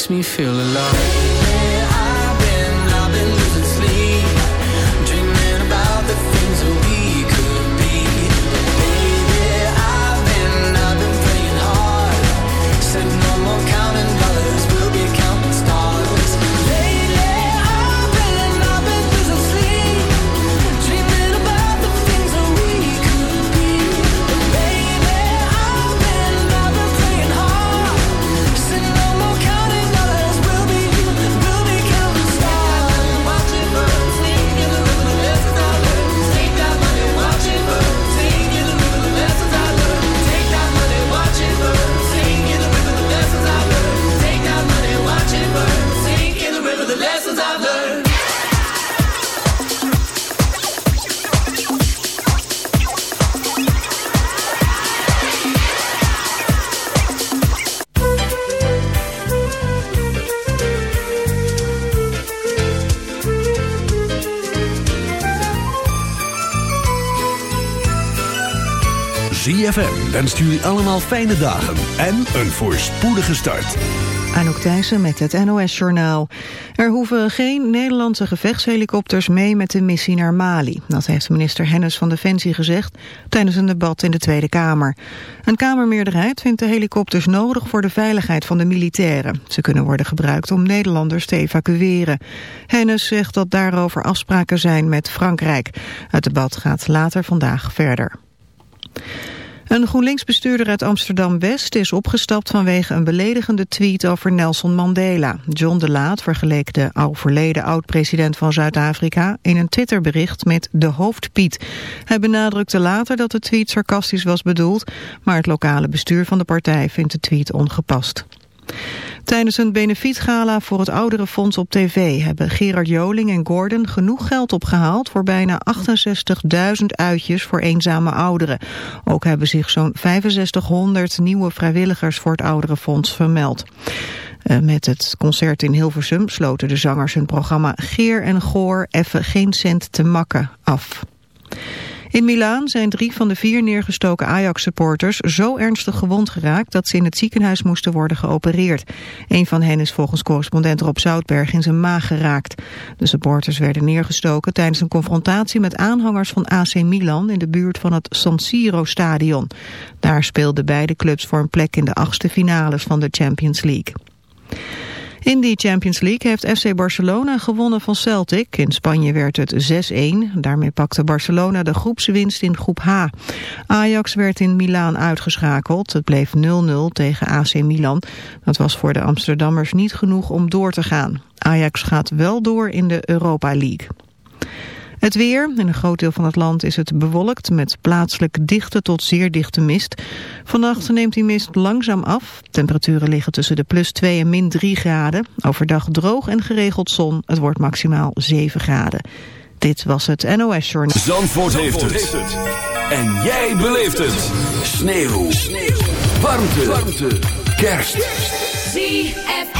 makes me feel alive. ZFM wenst jullie allemaal fijne dagen en een voorspoedige start. Anouk Thijssen met het NOS-journaal. Er hoeven geen Nederlandse gevechtshelikopters mee met de missie naar Mali. Dat heeft minister Hennis van Defensie gezegd tijdens een debat in de Tweede Kamer. Een Kamermeerderheid vindt de helikopters nodig voor de veiligheid van de militairen. Ze kunnen worden gebruikt om Nederlanders te evacueren. Hennis zegt dat daarover afspraken zijn met Frankrijk. Het debat gaat later vandaag verder. Een GroenLinks-bestuurder uit Amsterdam-West is opgestapt vanwege een beledigende tweet over Nelson Mandela. John de Laat vergeleek de overleden oud-president van Zuid-Afrika in een Twitterbericht met de hoofdpiet. Hij benadrukte later dat de tweet sarcastisch was bedoeld, maar het lokale bestuur van de partij vindt de tweet ongepast. Tijdens een benefietgala voor het Ouderenfonds op tv... hebben Gerard Joling en Gordon genoeg geld opgehaald... voor bijna 68.000 uitjes voor eenzame ouderen. Ook hebben zich zo'n 6500 nieuwe vrijwilligers... voor het Ouderenfonds vermeld. Eh, met het concert in Hilversum sloten de zangers hun programma Geer en Goor even geen cent te makken af. In Milaan zijn drie van de vier neergestoken Ajax-supporters zo ernstig gewond geraakt dat ze in het ziekenhuis moesten worden geopereerd. Een van hen is volgens correspondent Rob Zoutberg in zijn maag geraakt. De supporters werden neergestoken tijdens een confrontatie met aanhangers van AC Milan in de buurt van het San Siro-stadion. Daar speelden beide clubs voor een plek in de achtste finales van de Champions League. In die Champions League heeft FC Barcelona gewonnen van Celtic. In Spanje werd het 6-1. Daarmee pakte Barcelona de groepswinst in groep H. Ajax werd in Milaan uitgeschakeld. Het bleef 0-0 tegen AC Milan. Dat was voor de Amsterdammers niet genoeg om door te gaan. Ajax gaat wel door in de Europa League. Het weer. In een groot deel van het land is het bewolkt met plaatselijk dichte tot zeer dichte mist. Vannacht neemt die mist langzaam af. Temperaturen liggen tussen de plus 2 en min 3 graden. Overdag droog en geregeld zon. Het wordt maximaal 7 graden. Dit was het NOS Journal. Zandvoort, heeft, het. En jij beleeft het. Sneeuw. Sneeuw. Warmte. Warmte. Kerst. ZFM.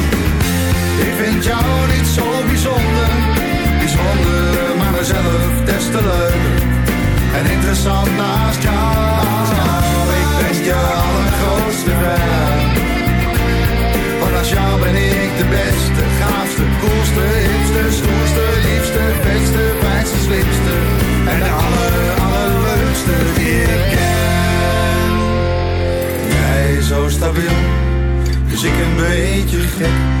Ik vind jou niet zo bijzonder, bijzonder, maar mezelf des te leuker. En interessant naast jou, ik ben je allergrootste fan. Want als jou ben ik de beste, gaafste, koelste, hipste, stoerste, liefste, beste, fijnste, slimste. En de aller, allerleukste die ik ken. Jij zo stabiel, dus ik een beetje gek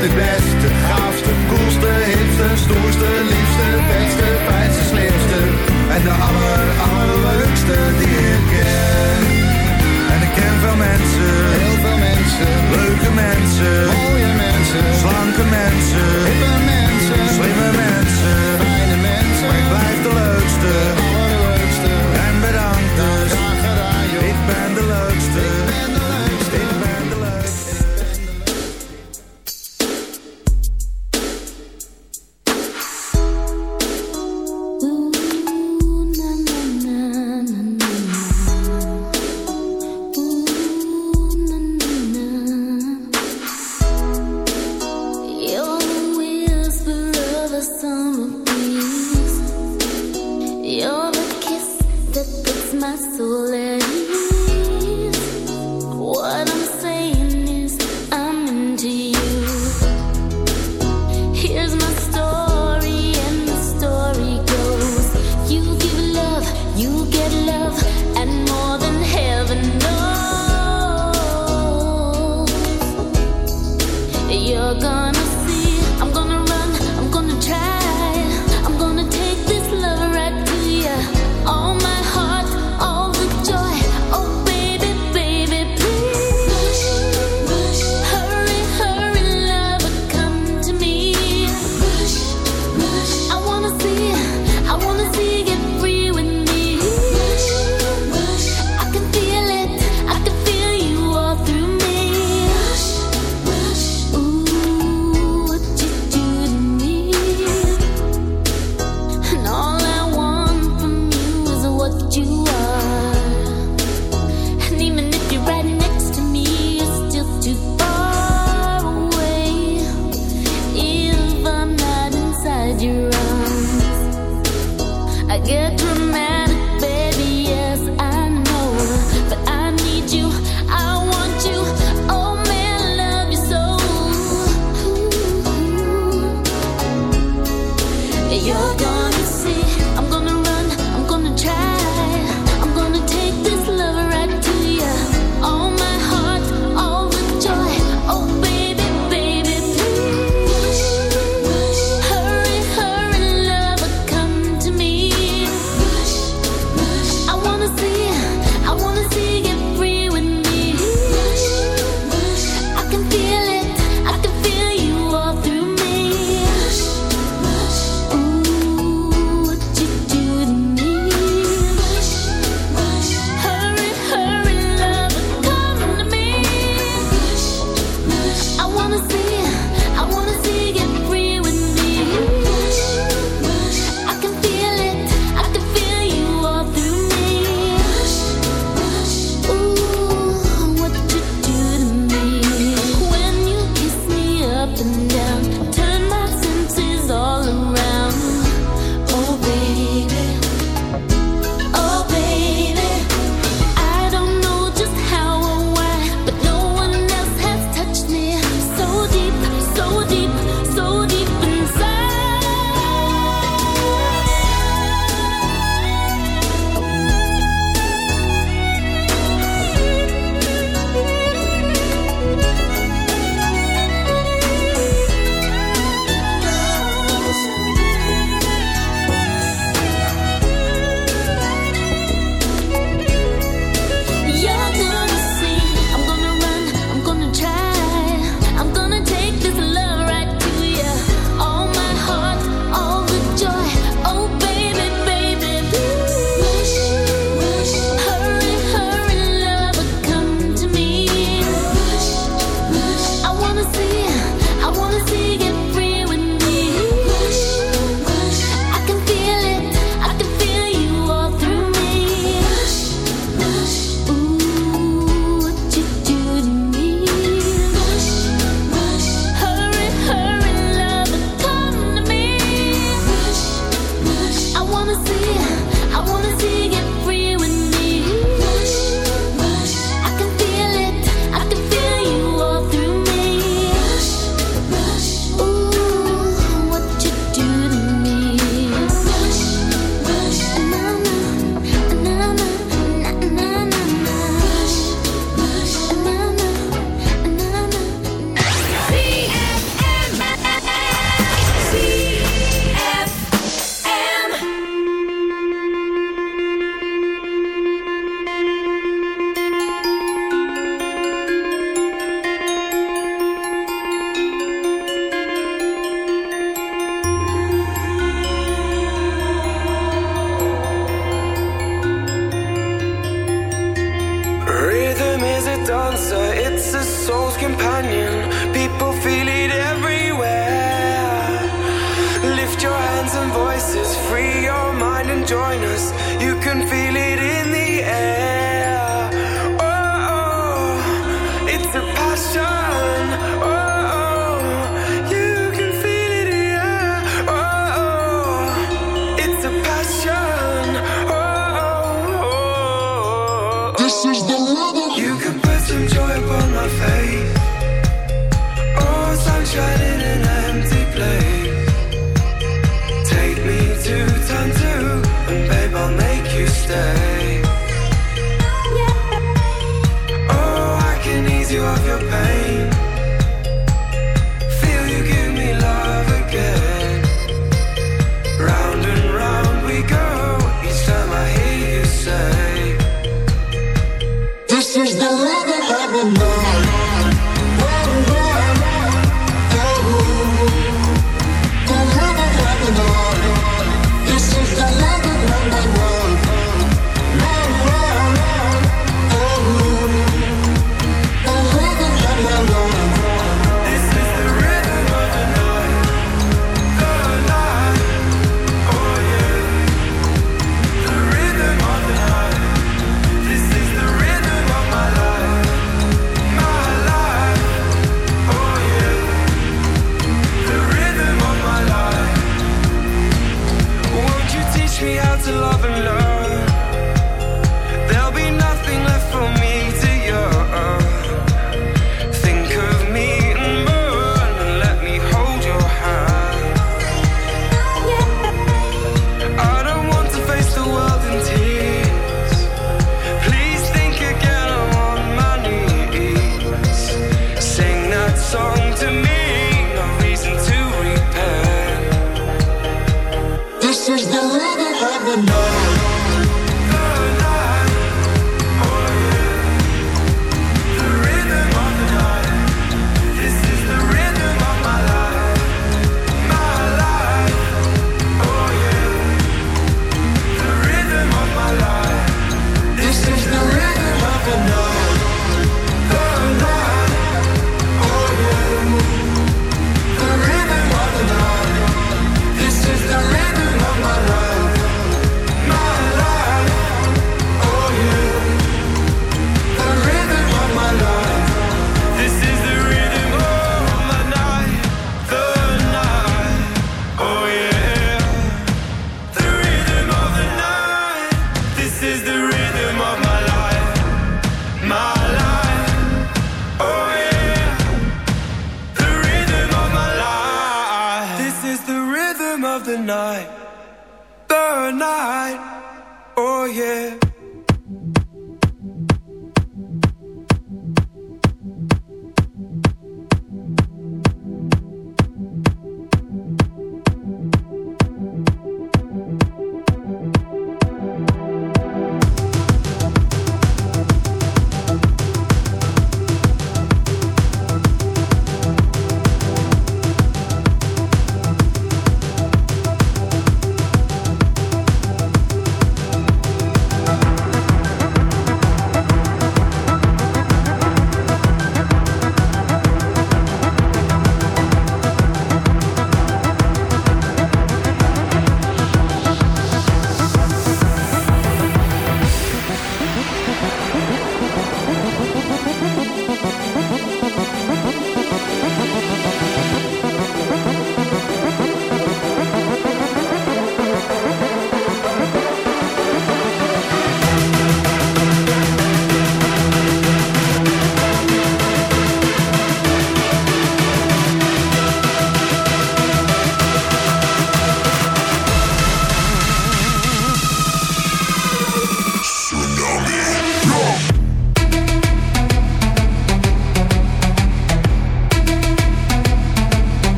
de beste, gaafste, koelste, hipste, stoerste, liefste, beste, fijnste, slimste. En de aller, allerleukste die ik ken. En ik ken veel mensen, heel veel mensen. Leuke mensen, mooie mensen. Slanke mensen, hippe mensen. Slimme mensen, fijne mensen. Maar ik blijf de leukste.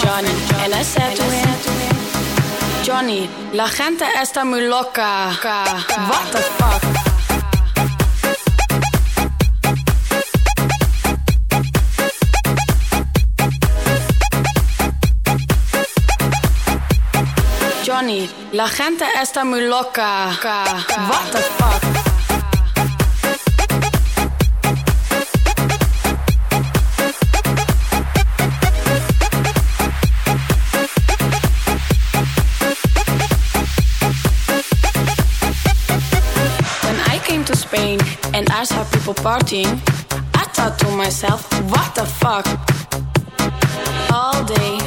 Johnny and I said to him, Johnny, la gente está muy loca. What the fuck? Johnny, la gente está muy loca. What the fuck? Partying, I thought to myself, what the fuck? All day,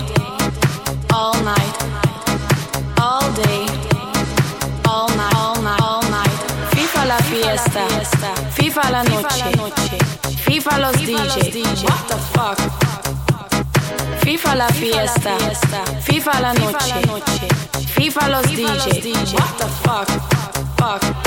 all night all day, all night, all night, all night. FIFA la fiesta, FIFA la noche, FIFA los DJ. What the fuck? FIFA la fiesta, FIFA la noche, FIFA los DJ. What the fuck? Fuck.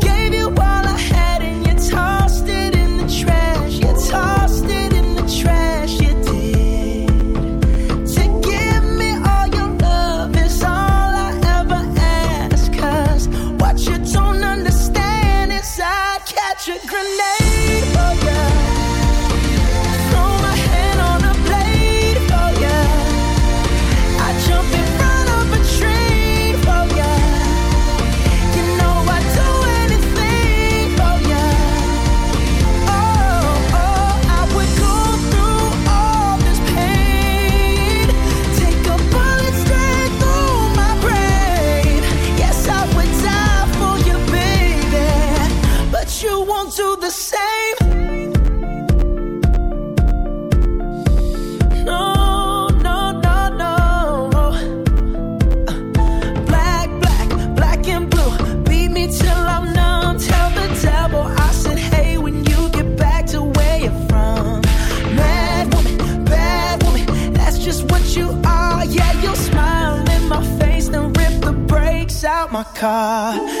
他。